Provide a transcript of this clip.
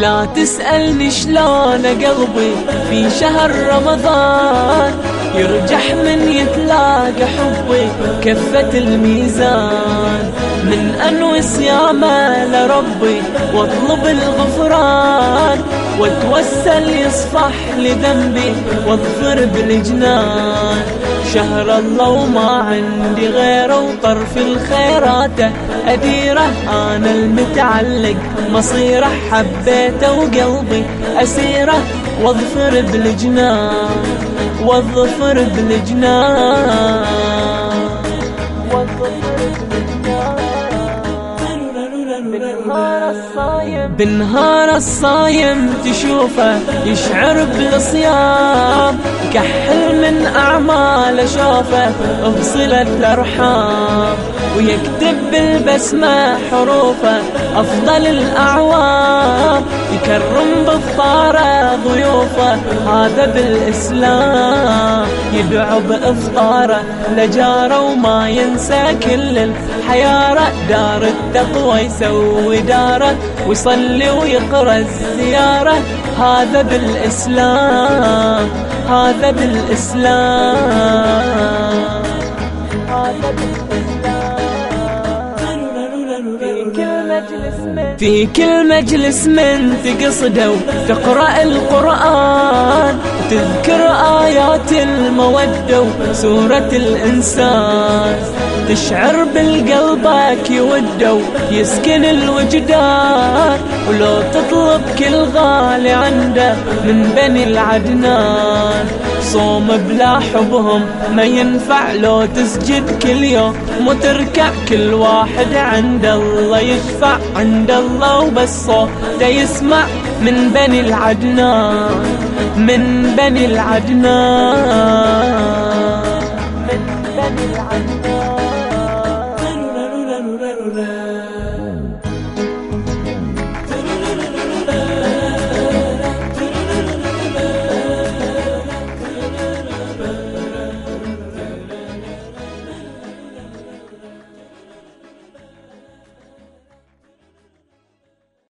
لا تسألني شلون قلبي في شهر رمضان. يرجح من يتلاقى حبي كفة الميزان. من أنوي صيامه لربي واطلب الغفران. واتوسل يصفح لذنبي واظفر بالجنان. شهر الله وما عندي غيره وطرف الخيرات أديره. أنا المتعلق مصيره حبيته وقلبي أسيره واظفر بالجنان. واظفر بالجنان. بالنهار الصايم. بالنهار الصايم تشوفه يشعر بالصيام. كحل من أعمال شوفه بصلة الأرحام. ويكتب بالبسمة حروفه أفضل الأعوام. يكرم بالطارة ضيوفه هذا بالإسلام. يدعو بإفطارة لجاره وما ينسى كل الحيارة. دار التقوى يسوي دارة ويصلي ويقرأ الزيارة. هذا بالإسلام هذا بالإسلام. هذا بالإسلام في كل مجلس من تقصده وتقرأ القرآن تذكر آيات المودة وسورة الإنسان. تشعر بالقلبك يوده يسكن الوجدان. ولو تطلب كل غالي عنده من بني العدنان. صوم بلا حبهم ما ينفع لو تسجد كل يوم. وتركع كل واحد عند الله يشفع عند الله وبس. صوته يسمع من بني العدنان من بني العدنان من بني العدنان.